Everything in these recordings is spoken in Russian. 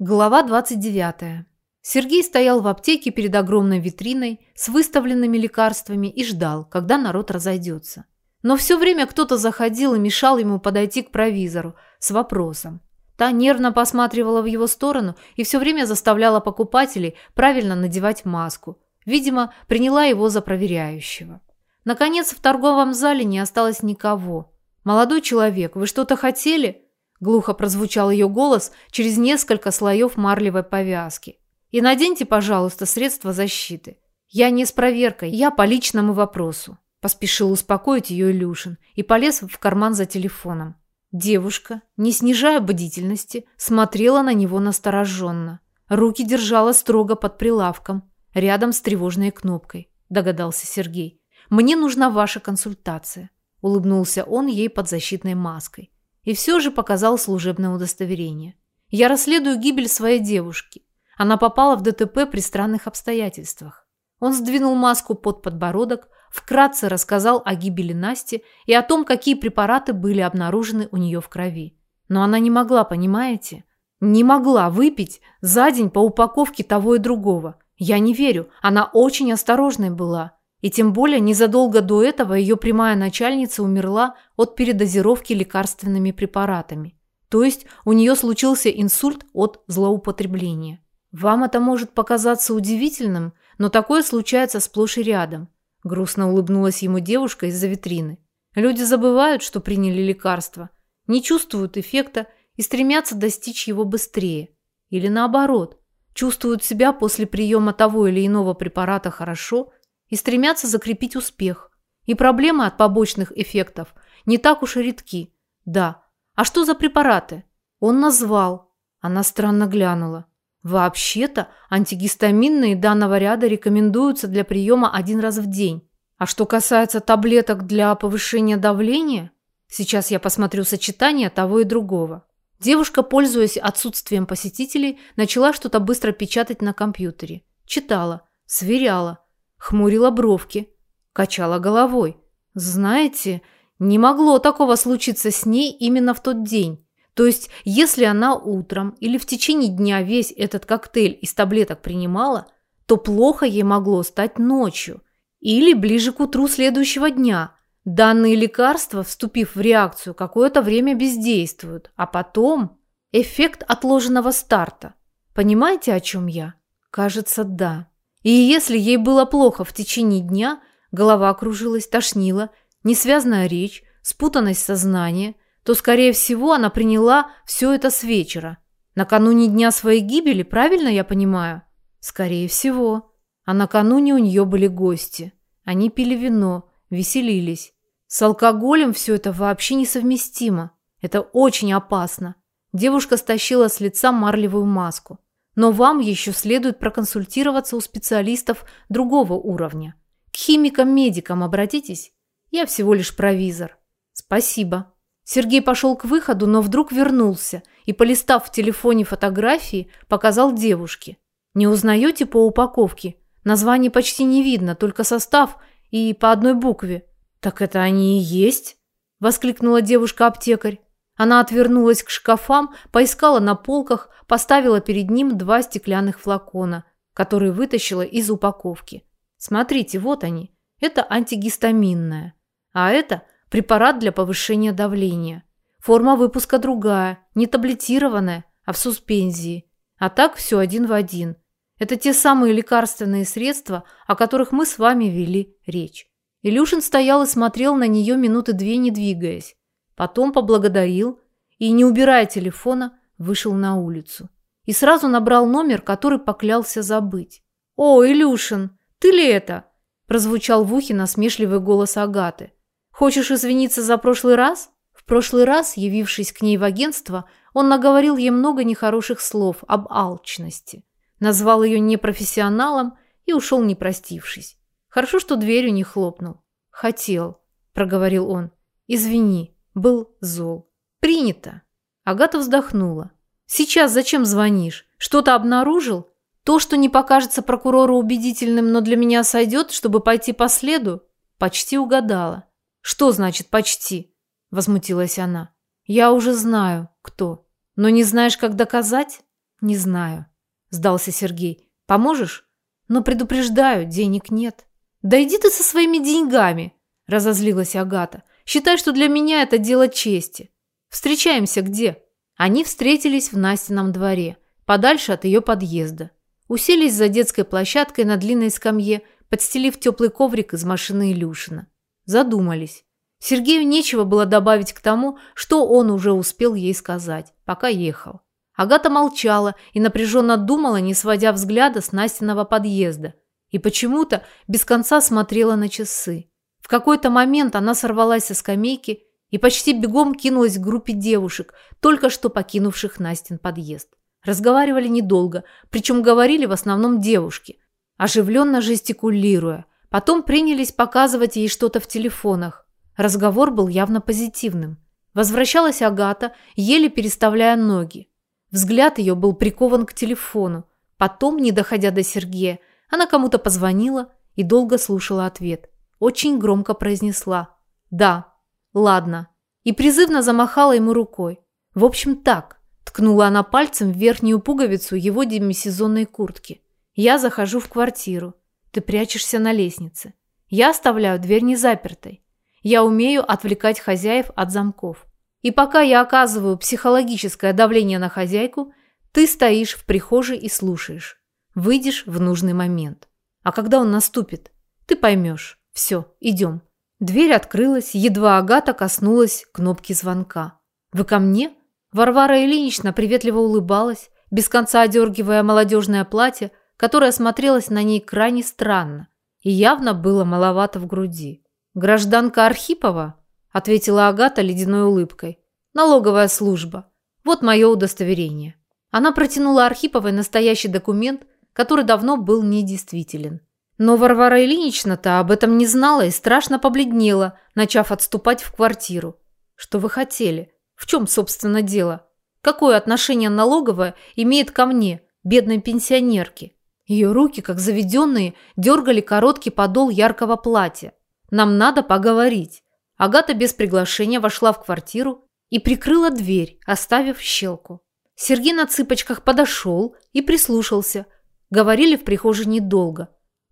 Глава 29. Сергей стоял в аптеке перед огромной витриной с выставленными лекарствами и ждал, когда народ разойдется. Но все время кто-то заходил и мешал ему подойти к провизору с вопросом. Та нервно посматривала в его сторону и все время заставляла покупателей правильно надевать маску. Видимо, приняла его за проверяющего. Наконец, в торговом зале не осталось никого. «Молодой человек, вы что-то хотели?» Глухо прозвучал ее голос через несколько слоев марлевой повязки. «И наденьте, пожалуйста, средства защиты. Я не с проверкой, я по личному вопросу». Поспешил успокоить ее Илюшин и полез в карман за телефоном. Девушка, не снижая бдительности, смотрела на него настороженно. Руки держала строго под прилавком, рядом с тревожной кнопкой, догадался Сергей. «Мне нужна ваша консультация», – улыбнулся он ей под защитной маской и все же показал служебное удостоверение. Я расследую гибель своей девушки. Она попала в ДТП при странных обстоятельствах. Он сдвинул маску под подбородок, вкратце рассказал о гибели Насти и о том, какие препараты были обнаружены у нее в крови. Но она не могла, понимаете? Не могла выпить за день по упаковке того и другого. Я не верю, она очень осторожной была. И тем более незадолго до этого ее прямая начальница умерла от передозировки лекарственными препаратами. То есть у нее случился инсульт от злоупотребления. Вам это может показаться удивительным, но такое случается сплошь и рядом. Грустно улыбнулась ему девушка из-за витрины. Люди забывают, что приняли лекарство, не чувствуют эффекта и стремятся достичь его быстрее. Или наоборот, чувствуют себя после приема того или иного препарата хорошо – и стремятся закрепить успех. И проблемы от побочных эффектов не так уж и редки. Да. А что за препараты? Он назвал. Она странно глянула. Вообще-то антигистаминные данного ряда рекомендуются для приема один раз в день. А что касается таблеток для повышения давления, сейчас я посмотрю сочетание того и другого. Девушка, пользуясь отсутствием посетителей, начала что-то быстро печатать на компьютере. Читала, сверяла, хмурила бровки, качала головой. Знаете, не могло такого случиться с ней именно в тот день. То есть, если она утром или в течение дня весь этот коктейль из таблеток принимала, то плохо ей могло стать ночью или ближе к утру следующего дня. Данные лекарства, вступив в реакцию, какое-то время бездействуют, а потом эффект отложенного старта. Понимаете, о чем я? Кажется, да. И если ей было плохо в течение дня, голова кружилась, тошнила, несвязная речь, спутанность сознания, то, скорее всего, она приняла все это с вечера. Накануне дня своей гибели, правильно я понимаю? Скорее всего. А накануне у нее были гости. Они пили вино, веселились. С алкоголем все это вообще несовместимо. Это очень опасно. Девушка стащила с лица марлевую маску. Но вам еще следует проконсультироваться у специалистов другого уровня. К химикам-медикам обратитесь. Я всего лишь провизор. Спасибо. Сергей пошел к выходу, но вдруг вернулся и, полистав в телефоне фотографии, показал девушке. Не узнаете по упаковке? Название почти не видно, только состав и по одной букве. Так это они и есть? Воскликнула девушка-аптекарь. Она отвернулась к шкафам, поискала на полках, поставила перед ним два стеклянных флакона, которые вытащила из упаковки. Смотрите, вот они. Это антигистаминное. А это препарат для повышения давления. Форма выпуска другая, не таблетированная, а в суспензии. А так все один в один. Это те самые лекарственные средства, о которых мы с вами вели речь. Илюшин стоял и смотрел на нее минуты две, не двигаясь. Потом поблагодарил и, не убирая телефона, вышел на улицу. И сразу набрал номер, который поклялся забыть. «О, Илюшин, ты ли это?» прозвучал в ухе насмешливый голос Агаты. «Хочешь извиниться за прошлый раз?» В прошлый раз, явившись к ней в агентство, он наговорил ей много нехороших слов об алчности. Назвал ее непрофессионалом и ушел не простившись. Хорошо, что дверью не хлопнул. «Хотел», – проговорил он. «Извини, был зол. Принято. Агата вздохнула. Сейчас зачем звонишь? Что-то обнаружил? То, что не покажется прокурору убедительным, но для меня сойдет, чтобы пойти по следу? Почти угадала. Что значит «почти»? Возмутилась она. Я уже знаю, кто. Но не знаешь, как доказать? Не знаю, сдался Сергей. Поможешь? Но предупреждаю, денег нет. Да иди ты со своими деньгами, разозлилась Агата. Считай, что для меня это дело чести. Встречаемся где? Они встретились в Настином дворе, подальше от ее подъезда. Уселись за детской площадкой на длинной скамье, подстелив теплый коврик из машины Илюшина. Задумались. Сергею нечего было добавить к тому, что он уже успел ей сказать, пока ехал. Агата молчала и напряженно думала, не сводя взгляда с Настиного подъезда. И почему-то без конца смотрела на часы. В какой-то момент она сорвалась со скамейки и почти бегом кинулась к группе девушек, только что покинувших Настин подъезд. Разговаривали недолго, причем говорили в основном девушки, оживленно жестикулируя. Потом принялись показывать ей что-то в телефонах. Разговор был явно позитивным. Возвращалась Агата, еле переставляя ноги. Взгляд ее был прикован к телефону. Потом, не доходя до Сергея, она кому-то позвонила и долго слушала ответ. Очень громко произнесла «Да, ладно» и призывно замахала ему рукой. В общем, так. Ткнула она пальцем в верхнюю пуговицу его демисезонной куртки. Я захожу в квартиру. Ты прячешься на лестнице. Я оставляю дверь незапертой. Я умею отвлекать хозяев от замков. И пока я оказываю психологическое давление на хозяйку, ты стоишь в прихожей и слушаешь. Выйдешь в нужный момент. А когда он наступит, ты поймешь. Все, идем. Дверь открылась, едва Агата коснулась кнопки звонка. «Вы ко мне?» Варвара Ильинична приветливо улыбалась, без конца одергивая молодежное платье, которое смотрелось на ней крайне странно и явно было маловато в груди. «Гражданка Архипова?» – ответила Агата ледяной улыбкой. «Налоговая служба. Вот мое удостоверение». Она протянула Архиповой настоящий документ, который давно был недействителен. Но Варвара Ильинична-то об этом не знала и страшно побледнела, начав отступать в квартиру. «Что вы хотели? В чем, собственно, дело? Какое отношение налоговая имеет ко мне, бедной пенсионерке?» Ее руки, как заведенные, дергали короткий подол яркого платья. Нам надо поговорить». Агата без приглашения вошла в квартиру и прикрыла дверь, оставив щелку. Сергей на цыпочках подошел и прислушался. Говорили в прихожей недолго.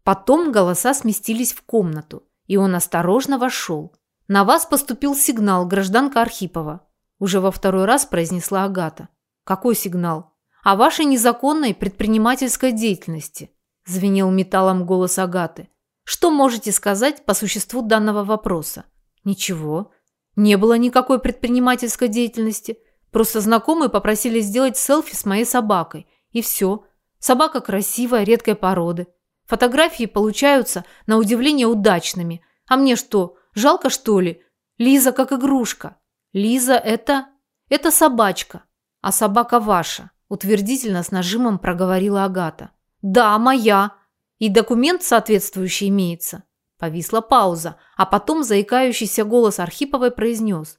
Потом голоса сместились в комнату, и он осторожно вошел. «На вас поступил сигнал, гражданка Архипова», уже во второй раз произнесла Агата. «Какой сигнал?» «О вашей незаконной предпринимательской деятельности», звенел металлом голос Агаты. Что можете сказать по существу данного вопроса? Ничего. Не было никакой предпринимательской деятельности. Просто знакомые попросили сделать селфи с моей собакой. И все. Собака красивая, редкой породы. Фотографии получаются, на удивление, удачными. А мне что, жалко что ли? Лиза как игрушка. Лиза это... Это собачка. А собака ваша. Утвердительно с нажимом проговорила Агата. Да, моя. И документ соответствующий имеется. Повисла пауза, а потом заикающийся голос Архиповой произнес.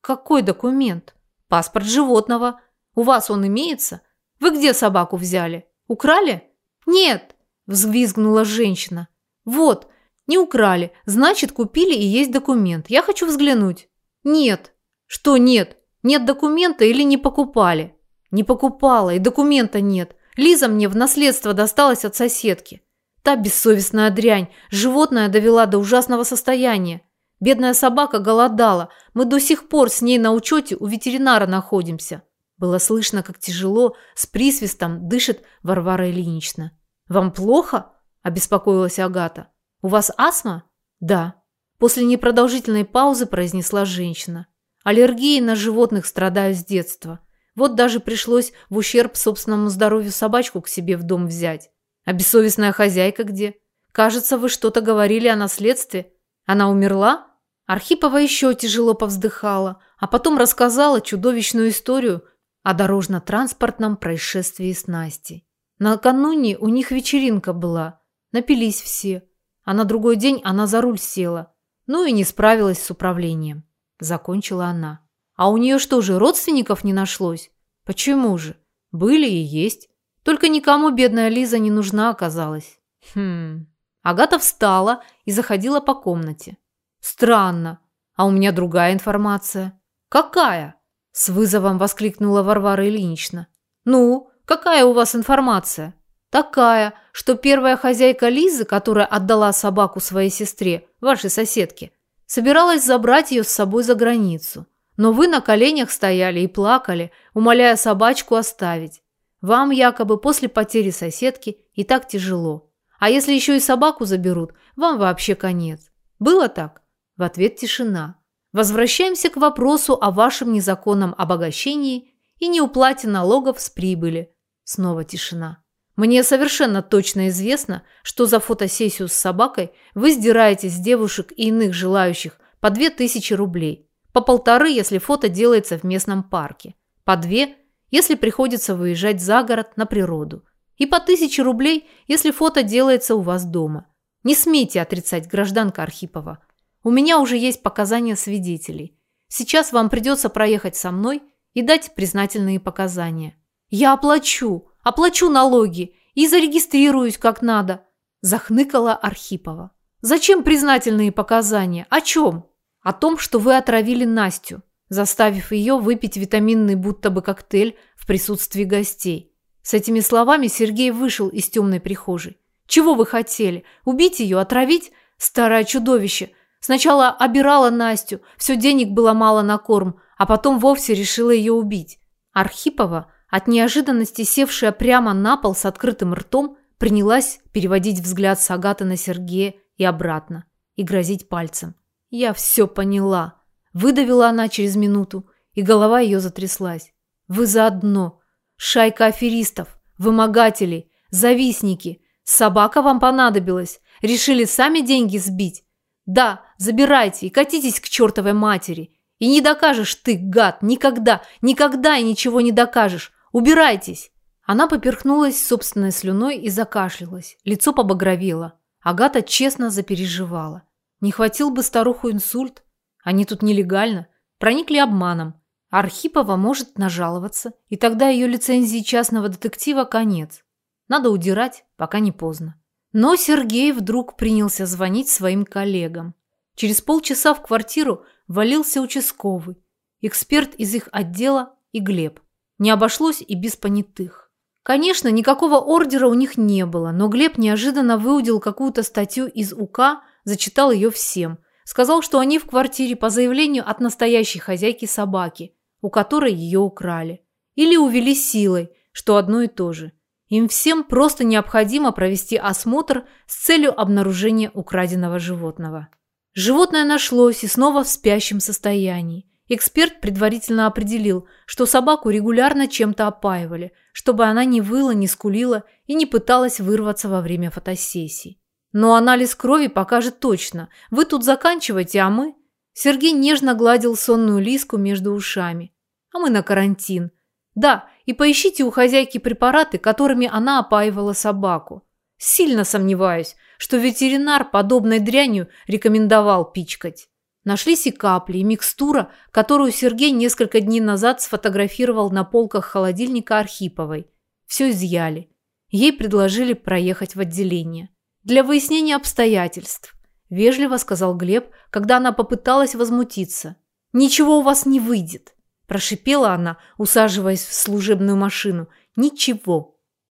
«Какой документ? Паспорт животного. У вас он имеется? Вы где собаку взяли? Украли?» «Нет!» – взвизгнула женщина. «Вот, не украли, значит, купили и есть документ. Я хочу взглянуть». «Нет». «Что нет? Нет документа или не покупали?» «Не покупала, и документа нет. Лиза мне в наследство досталась от соседки. Та бессовестная дрянь, животное довела до ужасного состояния. Бедная собака голодала. Мы до сих пор с ней на учете у ветеринара находимся. Было слышно, как тяжело, с присвистом дышит Варвара Ильинична. «Вам плохо?» – обеспокоилась Агата. «У вас астма?» «Да». После непродолжительной паузы произнесла женщина. Аллергией на животных страдаю с детства. Вот даже пришлось в ущерб собственному здоровью собачку к себе в дом взять. А бессовестная хозяйка где? Кажется, вы что-то говорили о наследстве. Она умерла? Архипова еще тяжело повздыхала, а потом рассказала чудовищную историю о дорожно-транспортном происшествии с Настей. Накануне у них вечеринка была. Напились все. А на другой день она за руль села. Ну и не справилась с управлением. Закончила она. А у нее что же, родственников не нашлось? Почему же? Были и есть. Только никому бедная Лиза не нужна оказалась. Хм. Агата встала и заходила по комнате. Странно. А у меня другая информация. Какая? С вызовом воскликнула Варвара Ильинична. Ну, какая у вас информация?» «Такая, что первая хозяйка Лизы, которая отдала собаку своей сестре, вашей соседке, собиралась забрать ее с собой за границу. Но вы на коленях стояли и плакали, умоляя собачку оставить. Вам якобы после потери соседки и так тяжело. А если еще и собаку заберут, вам вообще конец. Было так?» В ответ тишина. Возвращаемся к вопросу о вашем незаконном обогащении и неуплате налогов с прибыли. Снова тишина. Мне совершенно точно известно, что за фотосессию с собакой вы сдираете с девушек и иных желающих по 2000 рублей, по полторы, если фото делается в местном парке, по две, если приходится выезжать за город на природу, и по 1000 рублей, если фото делается у вас дома. Не смейте отрицать, гражданка Архипова. У меня уже есть показания свидетелей. Сейчас вам придется проехать со мной и дать признательные показания. Я оплачу, Оплачу налоги и зарегистрируюсь как надо», – захныкала Архипова. «Зачем признательные показания? О чем?» «О том, что вы отравили Настю, заставив ее выпить витаминный будто бы коктейль в присутствии гостей». С этими словами Сергей вышел из темной прихожей. «Чего вы хотели? Убить ее? Отравить? Старое чудовище! Сначала обирала Настю, все денег было мало на корм, а потом вовсе решила ее убить». Архипова от неожиданности севшая прямо на пол с открытым ртом, принялась переводить взгляд с Агаты на Сергея и обратно, и грозить пальцем. «Я все поняла», – выдавила она через минуту, и голова ее затряслась. «Вы заодно. Шайка аферистов, вымогателей, завистники. Собака вам понадобилась. Решили сами деньги сбить. Да, забирайте и катитесь к чертовой матери. И не докажешь ты, гад, никогда, никогда и ничего не докажешь. Убирайтесь!» Она поперхнулась собственной слюной и закашлялась. Лицо побагровело. Агата честно запереживала. Не хватил бы старуху инсульт. Они тут нелегально. Проникли обманом. Архипова может нажаловаться, и тогда ее лицензии частного детектива конец. Надо удирать, пока не поздно. Но Сергей вдруг принялся звонить своим коллегам. Через полчаса в квартиру валился участковый, эксперт из их отдела и Глеб. Не обошлось и без понятых. Конечно, никакого ордера у них не было, но Глеб неожиданно выудил какую-то статью из УК, зачитал ее всем. Сказал, что они в квартире по заявлению от настоящей хозяйки собаки, у которой ее украли. Или увели силой, что одно и то же. Им всем просто необходимо провести осмотр с целью обнаружения украденного животного. Животное нашлось и снова в спящем состоянии. Эксперт предварительно определил, что собаку регулярно чем-то опаивали, чтобы она не выла, не скулила и не пыталась вырваться во время фотосессий. Но анализ крови покажет точно. Вы тут заканчивайте, а мы... Сергей нежно гладил сонную лиску между ушами. А мы на карантин. Да, и поищите у хозяйки препараты, которыми она опаивала собаку. Сильно сомневаюсь, что ветеринар подобной дрянью рекомендовал пичкать. Нашлись и капли, и микстура, которую Сергей несколько дней назад сфотографировал на полках холодильника Архиповой. Все изъяли. Ей предложили проехать в отделение. Для выяснения обстоятельств. Вежливо сказал Глеб, когда она попыталась возмутиться. «Ничего у вас не выйдет», – прошипела она, усаживаясь в служебную машину. «Ничего.